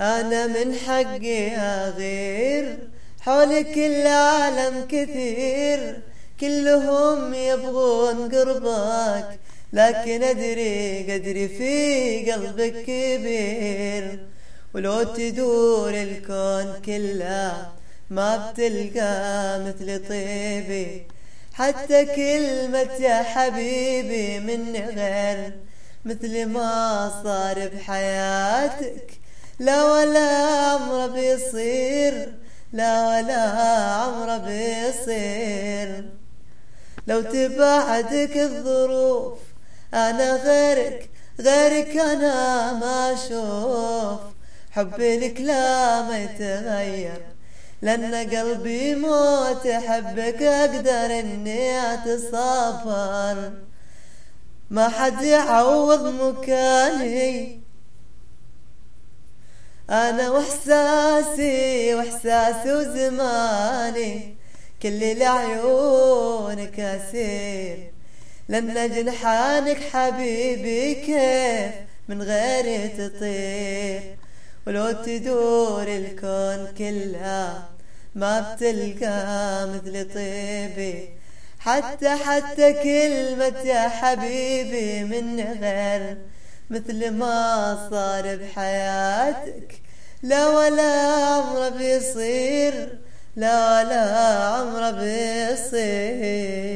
أنا من حقي أغير. حولي كل عالم كثير. كلهم يبغون قربك لكن أدري قدري في قلبك كبير. ولو تدور الكون كله ما بتلقى مثل طيبي. حتى كلمة يا حبيبي من غير مثل ما صار بحياتك. لا ولا عمره بيصير لا ولا عمره بيصير. لو تبعدك الظروف أنا غيرك غيرك أنا ما أشوف. حبي لك لا ما يتغير لأن قلبي موت أحبك أقدر إني أتصافر. ما حد يعوض مكاني أنا وإحساسي وإحساسي وزماني كل لعيونك أسير. لأن جنحانك حبيبي كيف من غيري تطير؟ ولو تدور الكون كلها ما بتلقى مثل طيبي. حتى حتى كلمة يا حبيبي من غير مثل ما صار بحياتك. لا ولا عمره بيصير لا ولا عمره بيصير.